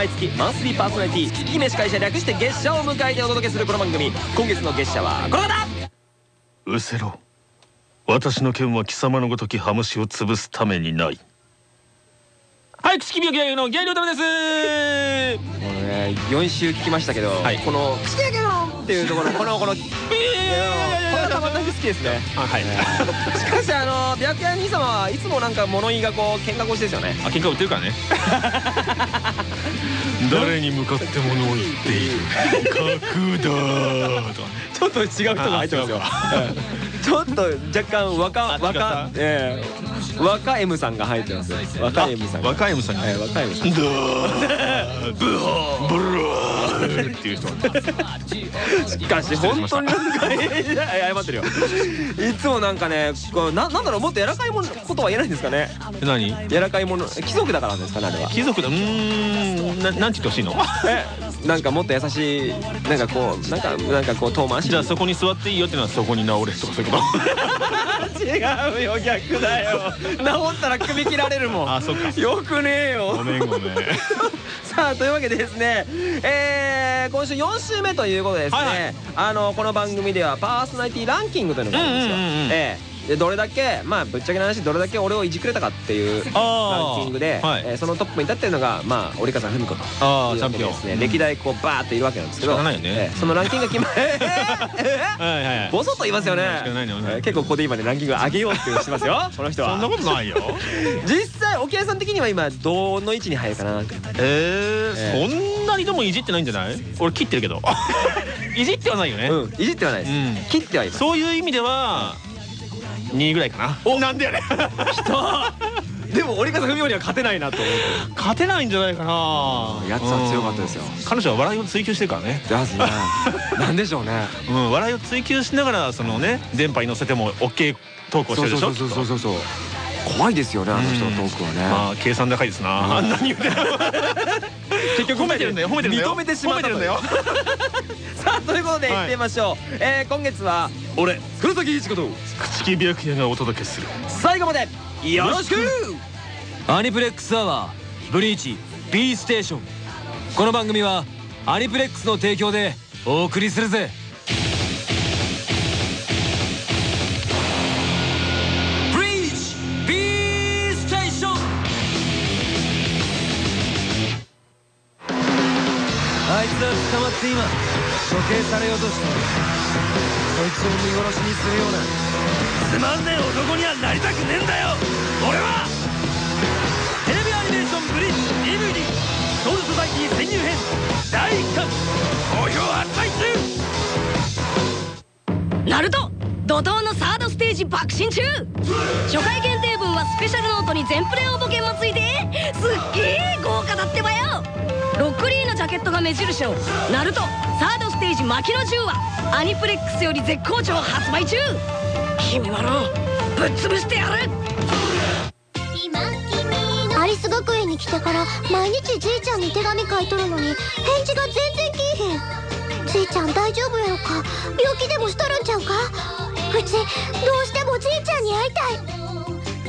毎月マンスリーパーソナリティ月飯会社略して月謝を迎えてお届けするこの番組。今月の月謝はこの方。うせろ。私の剣は貴様のごときハムシを潰すためにない。はい、口木病気の芸能ためです。もうね4週聞きましたけど、はい。この「口だけの」っていうところ このこのこれがたまたま好きですね。あ、はい。しかしあの白夜兄様はいつもなんか物言いがこう喧嘩腰ですよね。あ、喧嘩売ってるからね。誰に向かって物を言っている？角だとちょっと違う人が入ってますよ。ちょっと若干若若たええ若 M さんが入ってます。若 M さんが。若いむさんに。ええ若 M さん。だブハブラー。っていう人。しかし本当になんか謝ってるよ。いつもなんかねこうななんだろうもっと柔らかいものことは言えないんですかね。何？柔らかいもの貴族だからですかねあれは。貴族だ。うーん、な、なんて言ってほしいの？えなんかもっと優しいなんかこうなんかなんかこう遠回しに。じゃあそこに座っていいよっていうのはそこに直れとかそういうこと？違うよ逆だよ 治ったら首切られるもんあ、そっか。よくねえよごめんごめん。さあというわけでですね、えー、今週4週目ということでですね、はいはいあのこの番組ではパーソナリティランキングというのがあるんですよ。ええでどれだけまあぶっちゃけな話どれだけ俺をいじくれたかっていうランキングで、はい。えーそのトップに立ってるのがまあ折笠文子というチャンピオン。わけでですね、歴代こうバーっているわけなんですけどね。ええそのランキングが決まええええはいはいはい。ボソッと言いますよね。えー結構ここで今ねランキング上げようってしてますよ この人は。そんなことないよ。実際沖合さん的には今どの位置に入るかなええー、そんなにでもいじってないんじゃない？俺切ってるけど。いじってはないよね。うんいじってはないです、うん。切ってはいます。そういう意味では2位ぐらいかな。お、なんでやねん。でも折笠文雄には勝てないなと思って勝てないんじゃないかな。やつは強かったですようん彼女は笑いを追求してるからね。ですねなんでしょうね うん、笑いを追求しながらそのね電波に乗せても OK トークをしてるでしょ。そうそうそうそう怖いですよねあの人のトークはね、まあ計算高いですな。あん なに言うて。結局褒めてるんだよ。褒めてるんだよ。認めてしまった褒めてるんだよ。さあということで行ってみましょう、えー今月は俺黒崎一子と口木白夜がお届けする。最後までよろしく。アニプレックスアワーブリーチ B ステーション。この番組はアニプレックスの提供でお送りするぜって今処刑されようとしているそいつを見殺しにするような。つまんねえ男にはなりたくねえんだよ。俺は！テレビアニメーションブリーチ DVD ソウルソサイティ潜入編第1巻好評発売中。ナルト怒涛のサードステージ爆心中。初回限定分はスペシャルノートに全プレ応募券もついてすっげえ豪華だってばよ。ロックリーのジャケットが目印の「ナルトサードステージ牧野10」はアニプレックスより絶好調発売中。君まろぶっ潰してやる。アリス学園に来てから毎日じいちゃんに手紙書いとるのに返事が全然きいへん。じいちゃん大丈夫やろか？病気でもしとるんちゃうか？うちどうしてもじいちゃんに会いたい。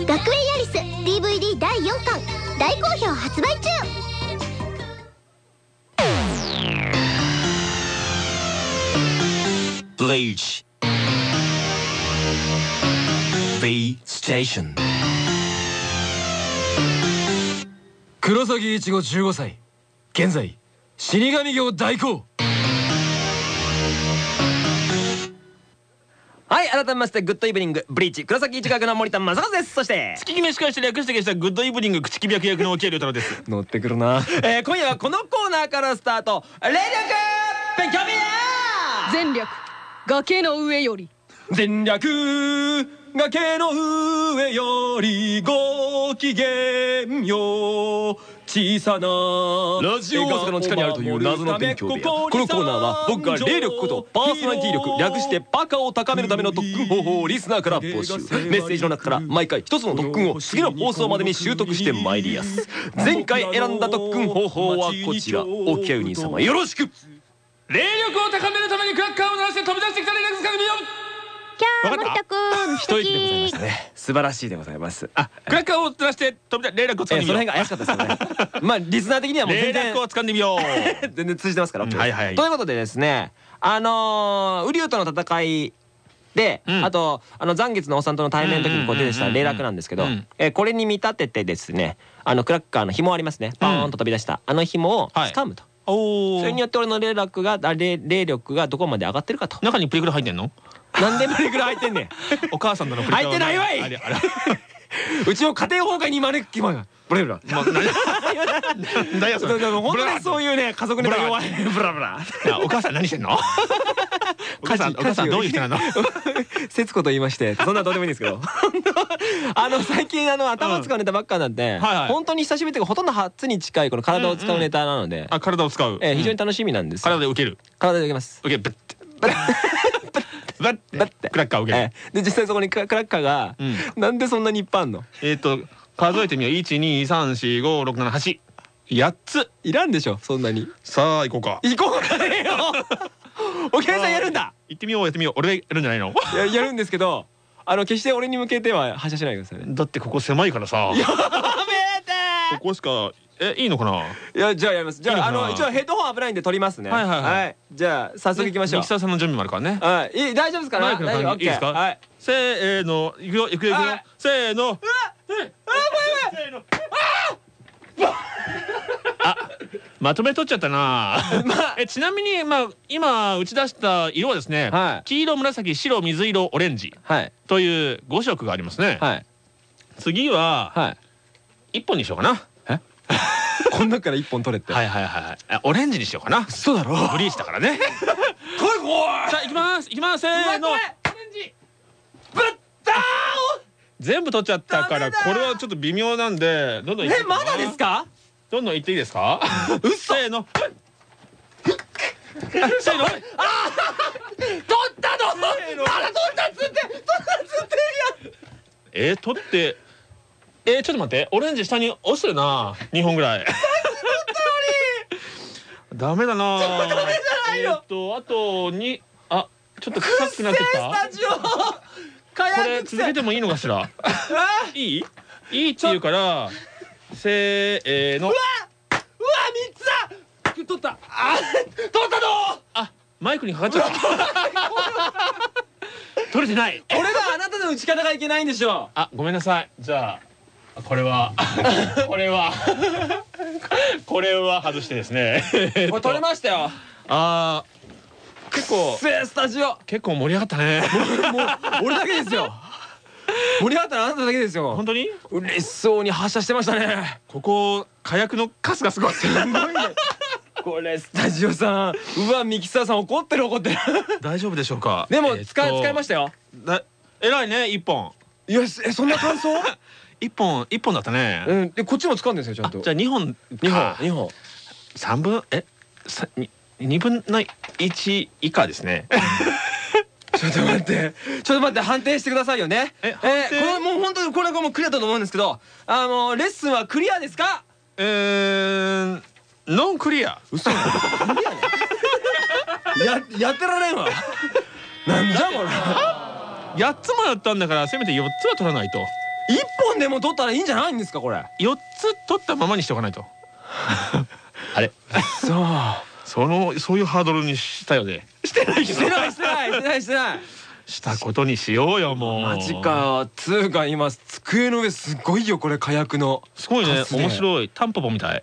学園ヤリス DVD 第4巻大好評発売中。Bleach. B Station. 黒崎一護15歳。現在死神業代行はい改めましてグッドイブニングブリーチ黒崎一学の森田正和です。そして月決め司会して略して消したグッドイブニング口木白役の沖合亮太郎です。乗ってくるな、えー、今夜はこのコーナーからスタート。霊力ペキョビア全力崖の上より。全略崖の上よりご機嫌よ小さなラジオ大阪の地下にあるという謎の勉強部屋。このコーナーは僕が霊力ことパーソナリティ力略してバカを高めるための特訓方法をリスナーから募集。メッセージの中から毎回一つの特訓を次の放送までに習得してまいりやす。前回選んだ特訓方法はこちら。おきゃうに様よろしく。霊力を高めるためにクラッカーを鳴らして飛び出してきた霊力使いよキャー森田くん一息でございましたね。素晴らしいでございます。あクラッカーを照らして飛び出連絡を掴んでみよう。えーその辺が怪しかったですよね。まあリスナー的にはもう全連然絡を掴んでみよう。全然通じてますからはいはい。ということでですねあのー瓜生との戦いで、うん。あとあの残月のおっさんとの対面の時にこう出てきた霊落なんですけど、うん。えーこれに見立ててですねあのクラッカーの紐ありますね。パーンと飛び出した、あの紐をはい。掴むと、おおそれによって俺の霊落があ霊霊力がどこまで上がってるかと。中にプリクラ入ってんの？なんでプリクラ入ってんねん。お母さんとのプリクラ入ってないわい。あれあれ。うちを家庭崩壊に招く気もブレブラもう何？何やそれ？本当にそういうね家族ネタ弱い。ブラブラお母さん何してんの？お母さんお母さんどういう人なの？節子と言いましてそんなどうでもいいんですけど。あの最近あの頭使うネタばっかなんで、本当に久しぶりというかほとんど初に近いこの体を使うネタなので、あ体を使うえー非常にうん楽しみなんですよ。体で受ける。体で受けます。受ける。ブッ。てバッバッて。クラッカー受ける。えーで実際そこにクラッカーが、うん。なんでそんなにいっぱいあんの？えっと数えてみよう。123456788つ。いらんでしょそんなに。さあ行こうか。行こうかねよ。お客さんやるんだ。行ってみようやってみよう。俺がやるんじゃないの？いややるんですけどあの決して俺に向けては発射しないでくださいね。だってここ狭いからさ ここしかえいいのかな？いやじゃあやります。じゃああいいの一応ヘッドホン危ないんで取りますね。はいはいはい。じゃあ早速行きましょう。ミキサーさんの準備もあるからね。はいいい大丈夫ですか？マイクの感じいいですか？はい。せーのいくよいくよいくよ。はいせーの。せーの。あまとめ取っちゃったな。えちなみにまあ今打ち出した色はですねはい。黄色紫白水色オレンジはい。という5色がありますね。はい。次ははい1本にしようかな。こん中から一本取れって。はいはいはいあオレンジにしようかな。そうだろ？ブリーチだからね。来い来い。さあ行きます。行きますせーの。うわぶった全部取っちゃったからこれはちょっと微妙なんでどんどんえまだですか？どんどん行っていいですか？せーの。せーの。取ったの。取ったっつって取ったっつってるえー、取ってえー、ちょっと待って。オレンジ下に落ちてるな。2本ぐらい。ダメだな。ダメじゃないよえー、っとあと2あちょっと臭くなってきスたタジオ。火これ薬続けてもいいのかしら？いい？いいって言うからせーの。うわ三つだ。取った。あ取ったのあマイクにかかっちゃった。取れてない。これはあなたの打ち方がいけないんでしょあごめんなさい。じゃあこれは これは これは外してですね。これ取れましたよ。あー結構スタジオ。結構盛り上がったね。もう俺だけですよ。盛り上がったのあなただけですよ。本当に？嬉しそうに発射してましたね。ここ火薬の数がすごい。すごいね。これスタジオさんうわミキサーさん怒ってる怒ってる。大丈夫でしょうか？でもえっと使い使いましたよ。だ偉いね一本。いやえそんな感想？一本一本だったね、うん。でこっちも使うんですよちゃんと。あじゃあ二本二本か。二本。三分？え？さに二分の一以下ですね。ちょっと待って。ちょっと待って判定してくださいよね。ええ判定？これもう本当にこれがもうクリアだと思うんですけどあのレッスンはクリアですか？えー、ノンクリア。嘘や ややってられんわ。なんじゃこれ8つもやったんだからせめて4つは取らないと一本でも取ったらいいんじゃないんですかこれ。4つ取ったままにしておかないと。あれ。そう。そのそういうハードルにしたよね。してないしてないしてないしてないしてない。したことにしようよもう。マジかつうか今机の上すごいよこれ火薬のすごいね面白いタンポポみたい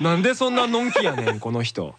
なんでそんなのんきやねんこの人。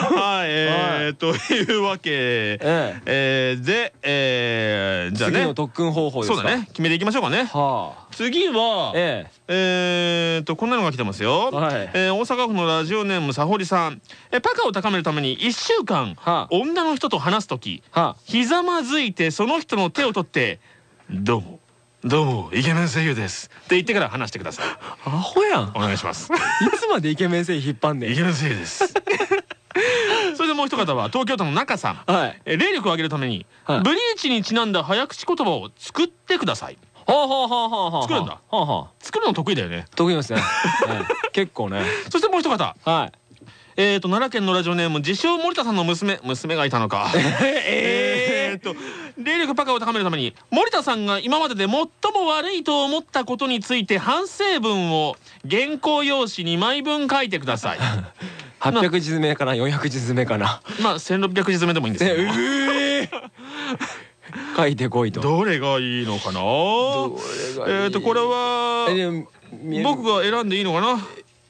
はいえー、というわけええ。えー、でえー、じゃあね。次の特訓方法ですか？そうだね。決めていきましょうかね。はあ。次はええ。ー、とこんなのが来てますよ、はい。えー大阪府のラジオネームさほりさん、えーパカを高めるために1週間、はあ。女の人と話す時ひざまずいてその人の手を取って「どうもどうもイケメン声優です」って言ってから話してください。あアホやん。いお願いします。つまでイケメン性引っ張んねイケメン声優です。それでもう一方は東京都の中さん。んはい。えー霊力を上げるために、はい。ブリーチにちなんだ早口言葉を作ってください。ほうほうほうほうほう作るんだ。はあはあ。作るの得意だよね。得意ですね。ええ結構ね。そしてもう一方。はい。えーと奈良県のラジオネーム自称森田さんの娘。娘がいたのか。ええっと霊力パカを高めるために森田さんが今までで最も悪いと思ったことについて反省文を原稿用紙2枚分書いてください。800字詰めかな400字詰めかな。まあ1600字詰めでもいいんですけど 書いてこいと。どれがいいのかな？えっとこれは僕が選んでいいのかな？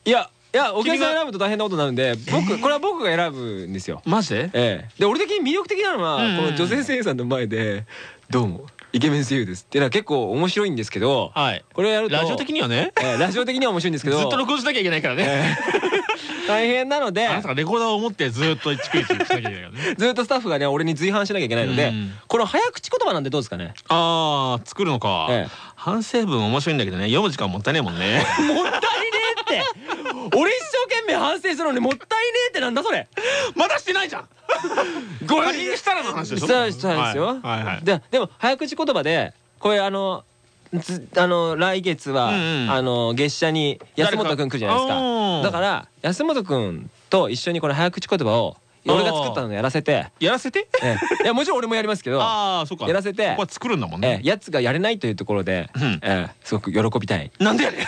いやいやお客さん選ぶと大変なことになるんで僕これは僕が選ぶんですよ。マジで？ええ。で俺的に魅力的なのはこの女性声優さんの前で「どうもイケメン声優です」っていうのは結構面白いんですけどこれやるとラジオ的にはね。ラジオ的には面白いんですけどずっと録音しなきゃいけないからね。大変なのであなたがレコーダーを持ってずっと逐一しなきゃいけないからね。ずっとスタッフがね俺に随伴しなきゃいけないのでこの早口言葉なんでどうですかね？ああ作るのか。反省文面白いんだけどね。読む時間もったいねえもんね。もったいねえって俺一生懸命反省するのにもったいねえってなんだそれ。まだしてないじゃん。ごめん。したらの話でしょ。したしたですよ。ででも早口言葉でこれあのあの来月は、あの月謝に安本君来るじゃないですか。だから安本君と一緒にこの早口言葉を俺が作ったのやらせて。やらせて？いやもちろん俺もやりますけど ああそうか。やらせて。ここは作るんだもんね。やつがやれないというところですごく喜びたい。なんでやねん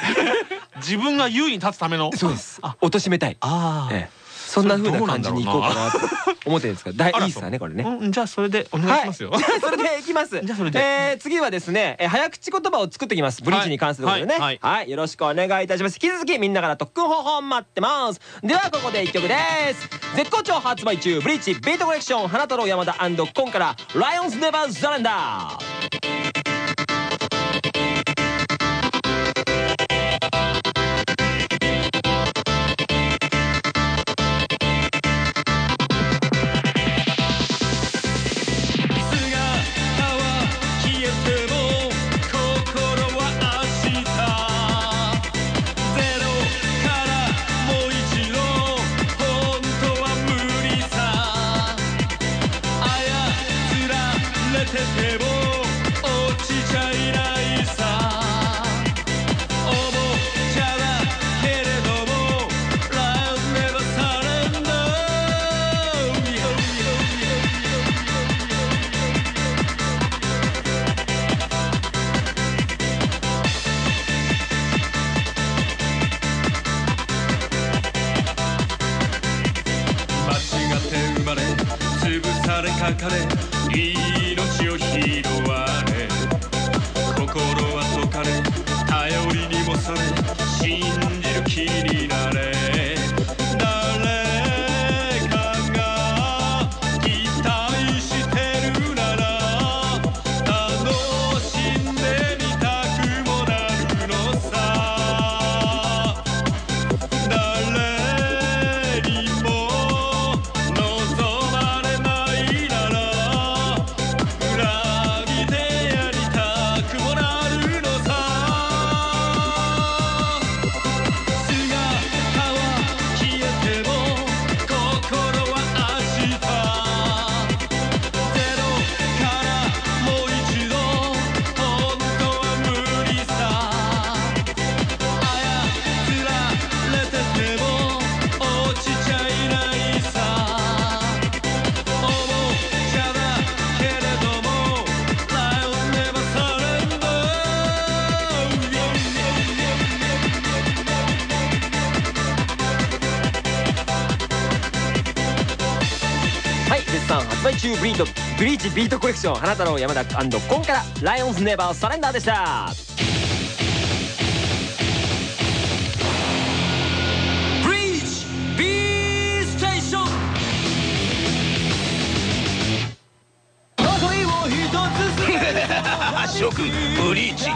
自分が優位に立つための。そうです。貶めたい。ああ。そんな風な感じにいこうかなと思ってるんですか？らいいっすかねこれね。じゃあそれでお願いしますよ。じゃあそれでいきます。じゃあそれで。え次はですね早口言葉を作ってきます。ブリッジに関することでね。はいよろしくお願いいたします。引き続きみんなから特訓方法待ってます。ではここで一曲です。絶好調発売中ブリッジビートコレクション花太郎山田コンからライオンズネバーザレンダービートコレクション花太郎山田コンからライオンズネバーサレンダーでした。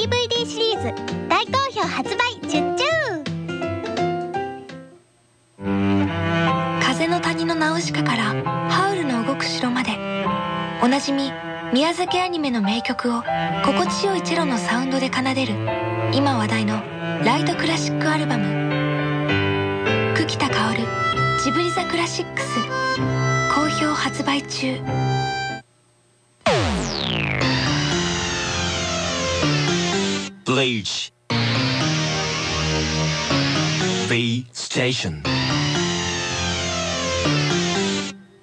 DVD シリーズ。大好評発売チュッチュ風の谷のナウシカからハウルの動く城まで。おなじみ宮崎アニメの名曲を心地よいチェロのサウンドで奏でる今話題のライトクラシックアルバム。久喜田薫ジブリザクラシックス。好評発売中。Bleach V Station.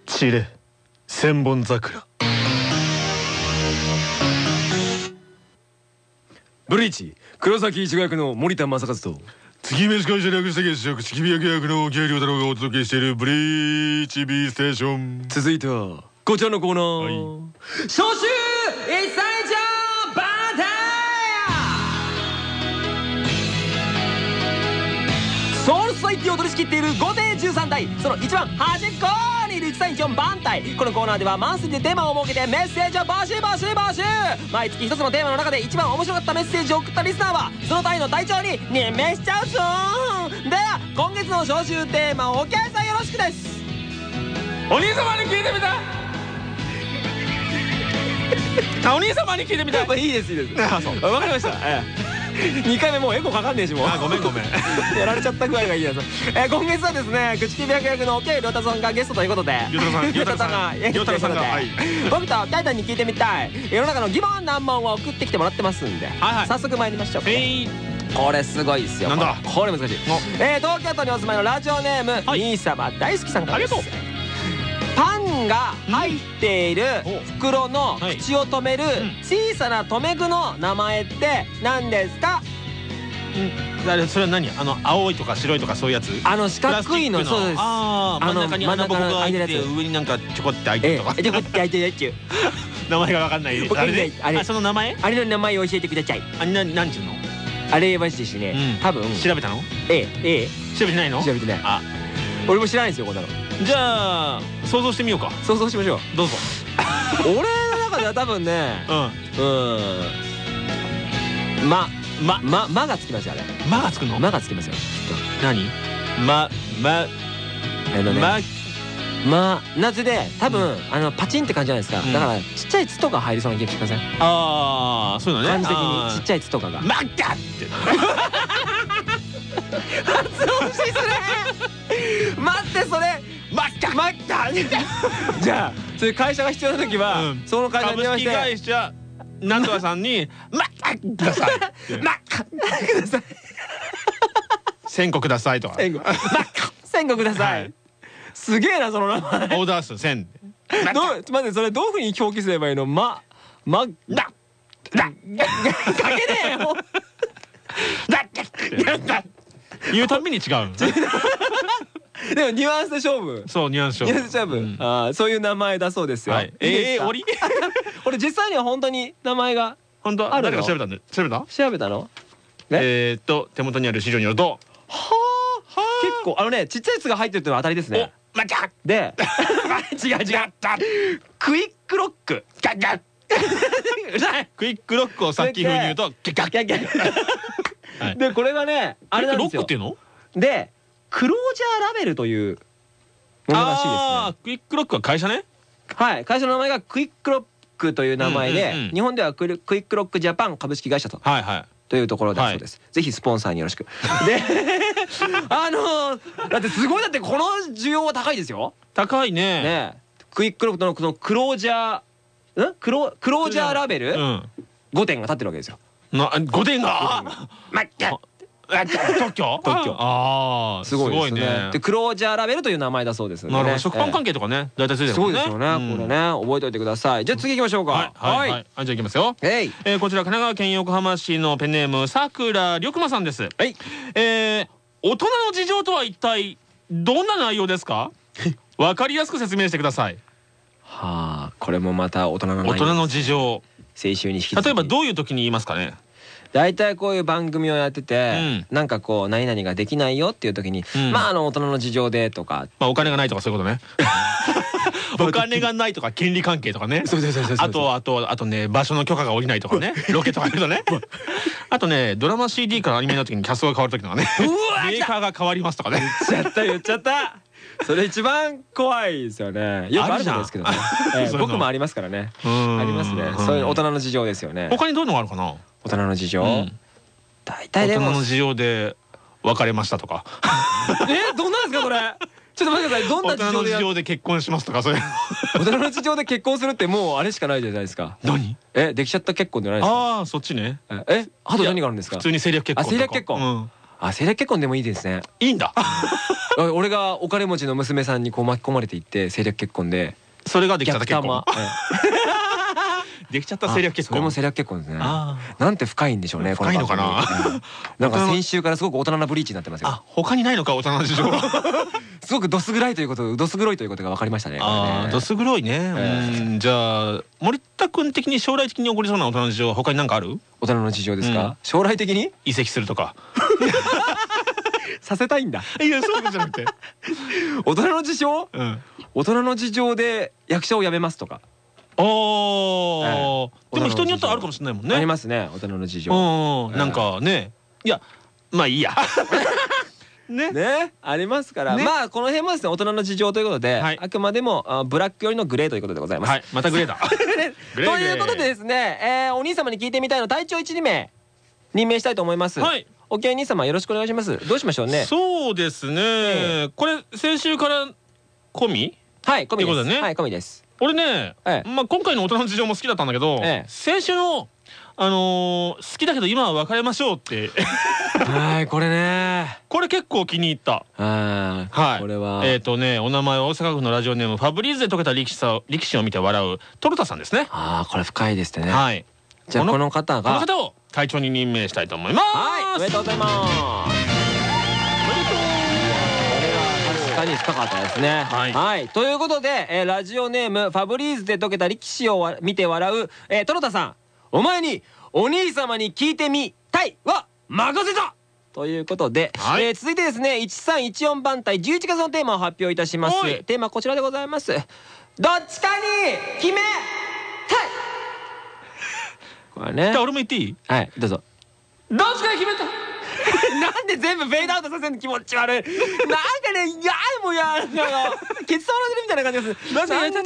散れ千本桜。ブリーチ黒崎一護役の森田正和と。月飯会社略して月食月見役役の慶良太郎がお届けしているブリーチ B ステーション。続いてはこちらのコーナー、召集一歳ソウルソサイティを取り仕切っている5艇13台その一番端っこにいる1歳4番隊このコーナーではマンスリーでテーマを設けてメッセージを募集募集募集毎月一つのテーマの中で一番面白かったメッセージを送ったリスナーはその隊の隊長に任命しちゃうぞでは今月の招集テーマをお客さんよろしくですお兄様に聞いてみたお兄様に聞いてみたいいいですいいですあそうわかりました、ええ 2回目もうエコかかんねえしもう。あごめんごめん。やられちゃった具合がいいやつ、えー、今月はですね口木役役の OK 亮太さんがゲストということで。亮太さん 亮太さんが亮太さん。がはい。僕とタイタンに聞いてみたい。世の中の疑問難問を送ってきてもらってますんで、はいはい。早速参りましょうか、これすごいですよ。なんだ？これ難しい、えー、東京都にお住まいのラジオネーム、はい。兄様大好きさんからです。ありがとパンが入っている袋のはい。口を止める小さな留め具の名前って何ですか？あれそれは何？あの青いとか白いとかそういうやつ？あの四角いの。そうです。ああ真ん中に穴ぼこが開いて上になんかちょこって開いてえるとか。えじゃあこってやってやっちゅう名前がわかんない僕あれであれ。あその名前？あれの名前を教えてください。あななんちゅうの？あれはですねうん。多分。調べたの？えええ調べてないの？え調べてない。あ。俺も知らないですよこんなのじゃあ想像してみようか。想像しましょう。どうぞ。俺の中では多分ねうん。うん。ままま。まがつきますよあれ「ま」がつくの？まがつきますよ。きっ何？ままとあのね。まま夏で多分あのパチンって感じじゃないですか。うん。だからちっちゃい「つ」とか入りそうな気がしません？ああそういうのね感じ的にちっちゃい「つ」とかが。まっかって。それ待ってそれまっか待った。じゃあそういう会社が必要な時は、うん。その会社に株式電話して会社なんとかさんに「まっかください」ってまっかください1000個くださいとか。千個まっか千個ください、はい。すげえなその名前。オーダー数1000どう待ってそれどういうふうに表記すればいいの？ままだ。だ。かけねえよだ。って 言うたびに違う。の でもニュアンスで勝負。そうニュアンスニュアンス勝負、うん。ああそういう名前だそうですよ、えー、折り これ実際には本当に名前が本当？あるの？調べたんで調べた？調べたの？ねえーっと手元にある資料によると。結構あのねちっちゃい「つ」が入ってるってのは当たりですね。まっか。で。違う違う。クイックロック。ガッガクイックロックをさっき風に言うとギャッガッギャッギャッ。はいでこれがねあれなんですよ。ロックっていうの？でクロージャーラベルというものらしいですね。あークイックロックは会社ね？はい。会社の名前がクイックロックという名前で、日本ではクイクイックロックジャパン株式会社と。はいはい。というところだそうです、ぜひスポンサーによろしく。で あのーだってすごいだってこの需要は高いですよ。高いね。ね。クイックロックのこのクロージャーん？クロクロージャーラベル？うん。5点が立ってるわけですよ。な五点が？まっあ特許？特許。ああすごいですね。でクロージャーラベルという名前だそうですなるほど食パン関係とかね大体ついてるそもね。うんですよね、うん。これね。覚えておいてください。じゃあ次行きましょうか。はいはいじゃあいきますよ。えこちら神奈川県横浜市のペンネームさくらりょくまさんです。はい。えー大人の事情とは一体どんな内容ですか？わかりやすく説明してください。はあこれもまた大人の大人の事情。青春に例えばどういう時に言いますかね？大体こういう番組をやってて、うなんかこう何々ができないよっていう時に、うん。まああの大人の事情でとか。まあお金がないとかそういうことね。お金がないとか権利関係とかね。そうそうそうそうあとあとあとね場所の許可が下りないとかね。ロケとか言うとね。あとねドラマ CD からアニメの時にキャストが変わる時とかね。うわメーカーが変わりますとかね。言っちゃった言っちゃった。それ一番怖いですよね。よくあることですけどね。僕もありますからね。うん。ありますね。うん。そういう大人の事情ですよね。他にどういうのがあるかな？大人の事情。うん。大体でも。大人の事情で別れましたとか。えどんなんですかそれ？ちょっと待ってください。どんな大人の事事情で結婚しますとかそういう大人の事情で結婚するってもうあれしかないじゃないですか。何？えできちゃった結婚じゃないですか？ああそっちね。ええあと何があるんですか？普通に政略結婚政略結婚？うん。あ政略結婚でもいいですね。いいんだ。あ俺がお金持ちの娘さんにこう巻き込まれていって政略結婚で。それができちゃった結婚できちゃったえ政略結婚。あそれも政略結婚ですね。あなんて深いんでしょうねこ深いのかな。なんか先週からすごく大人なブリーチになってますよ。あ他にないのか大人の事情 すごくどす黒いということどす黒いということが分かりましたねどす黒いね。うん。じゃあ森田君的に将来的に起こりそうな大人の事情は他に何かある？大人の事情ですか、うん。将来的に？移籍するとか。させたいんだ。いやそうじゃなくて。大人の事情？うん。大人の事情で役者を辞めますとかおえーでも人によってはあるかもしれないもんね。ありますね。大人の事情。うんなんかね。いやまあいいや。ね。ね。ありますから、ね。まあこの辺もですね大人の事情ということで、はい。あくまでもあブラック寄りのグレーということでございます。はい。またグレーだ。ということでですね、えーお兄様に聞いてみたいの隊長1名任命したいと思います。はい。お兄様よろしくお願いします。どうしましょうね。そうですね。これ先週から込み？はい、込みです。はい、込みです。俺ねええまあ今回の大人の事情も好きだったんだけどええ先週のあのー好きだけど今は別れましょうってはい、これね。これ結構気に入ったはい、はいこれは。えっとねお名前は大阪府のラジオネームファブリーズで解けた力士さ力士を見て笑うトロタさんですねああ、これ深いですね。はいじゃあ、この方が。この方を隊長に任命したいと思いますはい、おめでとうございます。かに深かったですね。はい。ということで、えーラジオネームファブリーズで解けた力士をわ見て笑う、えー、トロタさん、お前にお兄様に聞いてみたいは任せた。ということで、はい。えー続いてですね1314番隊11月のテーマを発表いたします。はい。テーマはこちらでございます。どっちかに決めたい。これね。じゃあ俺も言っていい？はいどうぞ。どっちかに決めた なんで全部フェードアウトさせるの気持ち悪い。なんかねいやもうやなんかケツ触られるみたいな感じがする。なんでな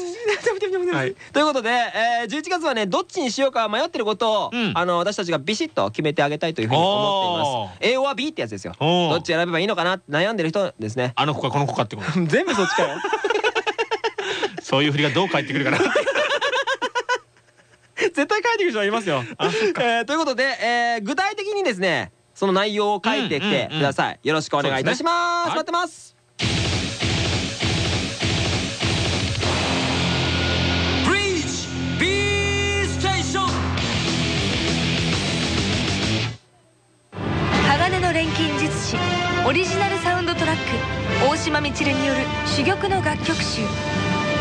んではい。ということで、えー、11月はねどっちにしようか迷ってることを、うん。あの私たちがビシッと決めてあげたいというふうに思っています。A は B ってやつですよ。どっち選べばいいのかな悩んでる人ですね。あの子かこの子かってこと全部そっちかよ。そういう振りがどう返ってくるかな。絶対書いてくる人はいますよ。えーということで、えー具体的にですねその内容を書いてきてください、よろしくお願いいたします。待ってます、鋼の錬金術師オリジナルサウンドトラック大島みちるによる珠玉の楽曲集。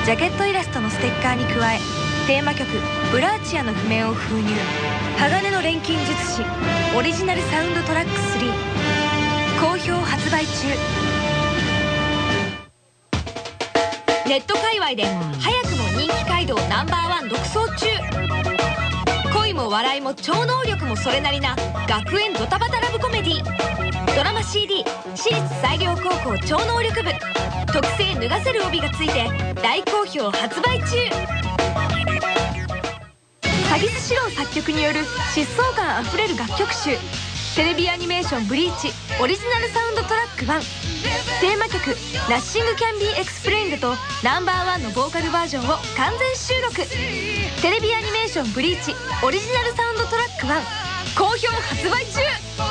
ジャケットイラストのステッカーに加えテーマ曲「ブラーチア」の譜面を封入。鋼の錬金術師オリジナルサウンドトラック3好評発売中。ネット界隈で早くも人気街道ナンバーワン独走中。恋も笑いも超能力もそれなりな学園ドタバタラブコメディ。ドラマ CD 私立西陵高校超能力部。特製脱がせる帯がついて大好評発売中。鷺巣詩郎作曲による疾走感あふれる楽曲集。テレビアニメーション「BLEACH」オリジナルサウンドトラック1テーマ曲「ナッシング・キャン・ビー・エクスプレインド」と Number One のボーカルバージョンを完全収録。テレビアニメーション「BLEACH」オリジナルサウンドトラック1好評発売中。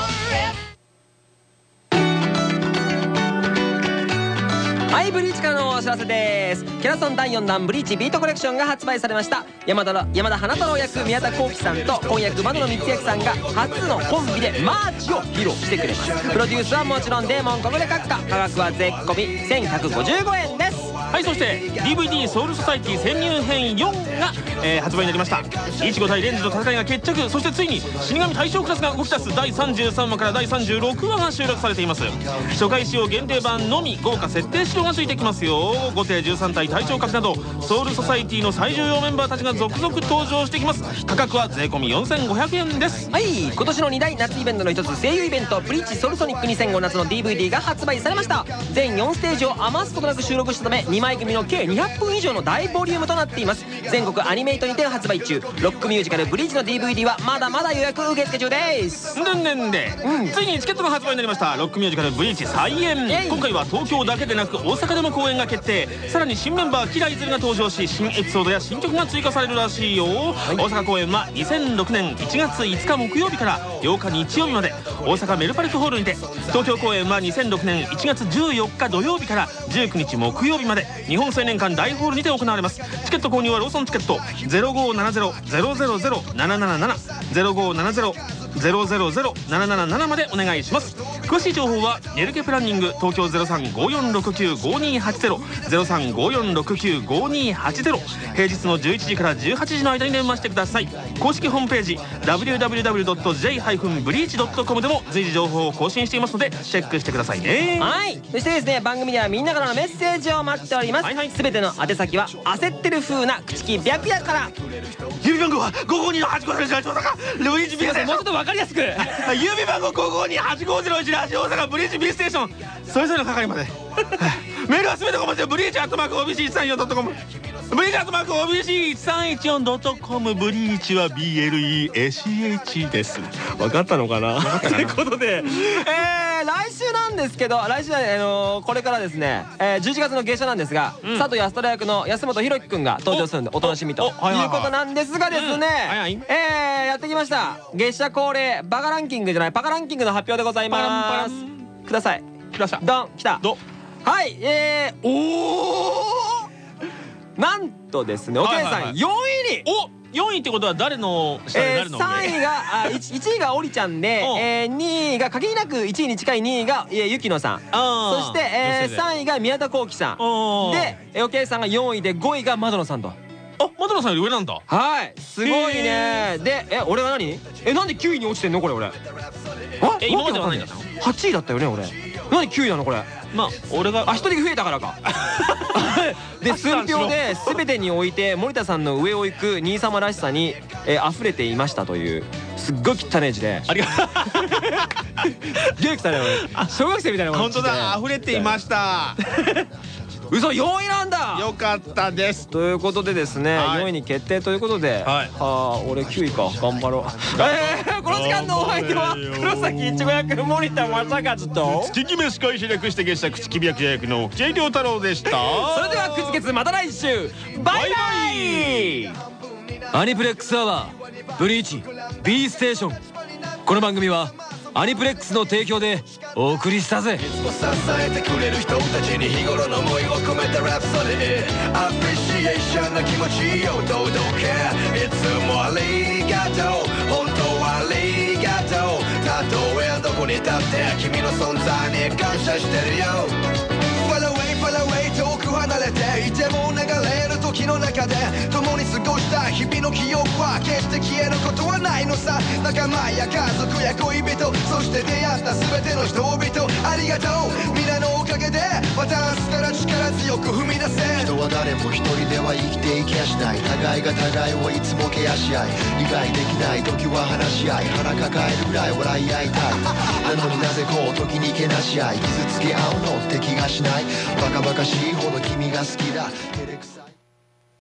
いブリーチからのお知らせです。キャラソン第4弾 BLEACH Beat Collection が発売されました。山田山田花太郎役宮田幸季さんとコン役真殿光昭さんが初のコンビでマーチを披露してくれます。プロデュースはもちろんデーモン小暮閣下価格は税込み1155円です。はいそして DVD Soul Society 潜入編4が、えー発売になりました。イチゴ対レンジの戦いが決着。そしてついに死神隊長クラスが動き出す。第33話から第36話が収録されています。初回仕様限定版のみ豪華設定資料がついてきますよ。後手13体隊長格などソウルソサイティの最重要メンバーたちが続々登場してきます。価格は税込4500円です。はい今年の2大夏イベントの一つ声優イベント「ブリーチソルソニック2005夏」の DVD が発売されました。全4ステージを余すことなく収録したため2枚組の計200分以上の大ボリュームとなっています。全国アニメイトにて発売中。ロックミュージカル「ブリーチ」の DVD はまだまだ予約受付中です。でんで。ん。で、ついにチケットが発売になりました。ロックミュージカル「ブリーチ再演」今回は東京だけでなく大阪での公演が決定。さらに新メンバーキライズルが登場し新エピソードや新曲が追加されるらしいよ、大阪公演は2006年1月5日木曜日から8日日曜日まで。大阪メルパルクホールにて。東京公演は2006年1月14日土曜日から19日木曜日まで日本青年館大ホールにて行われます。チケット購入はローソンチケット。0570-000-777 0570-000-777までお願いします。詳しい情報はネルケプランニング東京0354695280 0354695280平日の11時から18時の間に電話してください。公式ホームページ www.j-breach.com でも随時情報を更新していますのでチェックしてくださいね。はい。そしてですね番組ではみんなからのメッセージを待っております、はいはい。全ての宛先は焦ってる風な口木白夜から。郵便番号は552-8501大阪ブリーチ B ステーションもうちょっと分かりやすく。郵便番号552-8501大阪ブリーチ B ステーション。それぞれの係まで。メールはすべて小文字でブリーチアットマーク OBC134.com ブリーチアットマーク OBC134.com ブリーチは BLEACH です。分かったのかな？ということで。えー、来週なんですけど来週は、あのーこれからですね、えー、11月の芸者なんですが、佐藤安虎役の安本博樹くんが登場するんでお楽しみということなんですがですね、えー、やってきました。月謝恒例バカランキングじゃないバカランキングの発表でございます。ン。ください。来ました。ドン来た。ど。はいえー、おーなんとですねおけいさん4位に。お4位ってことは誰の下でえー、誰の上3位があ 1, 位がオリちゃんで、う。んえー、2位が限りなく1位に近い2位が、えー、ゆきのさん。そして、えー、女性で。3位が宮田幸喜さん。でえーおけいさんが4位で5位が窓野さんと。あマドロさんより上なんだ。はい。すごいね。でえ俺は何？えなんで9位に落ちてんの？これ俺。あえ今までは何だったの？8位だったよね俺。なんで9位なのこれ？まあ俺があ一人増えたからか で寸評で全てにおいて森田さんの上を行く兄様らしさに、えー、溢れていましたというすっごい汚い字で。ありがとう。ゲー来たね俺小学生みたいな本当だ溢れていました 嘘4位なんだ。よかったです。ということでですね、はい。4位に決定ということで、はい。あ俺9位か頑張ろう。えー、この時間のお相手は黒崎いちご役森田正和と。月決め司会開くして月謝口きびやき役の口良太郎でした。それではくじけつまた来週。バイバイ。アニプレックスアワーブリーチ B ステーション。この番組はアニプレックスの提供でお送りしたぜ。いつも支えてくれる人たちに日頃の思いを込めたラプソディ。アプリシエーションの気持ちを届け。いつもありがとう。本当はありがとう。たとえどこに立って君の存在に感謝してるよ。Far away, far away 遠く離れて。いても流れると時の中で共に過ごした日々の記憶は決して消えることはないのさ。仲間や家族や恋人そして出会った全ての人々ありがとう。皆のおかげでまた明日から力強く踏み出せ。人は誰も一人では生きていけやしない。互いが互いをいつもケアし合い理解できない時は話し合い。腹抱えるぐらい笑い合いたい。なのになぜこう時にけなし合い。傷つけ合うのって気がしない。バカバカしいほど君が好きだ。照れくさい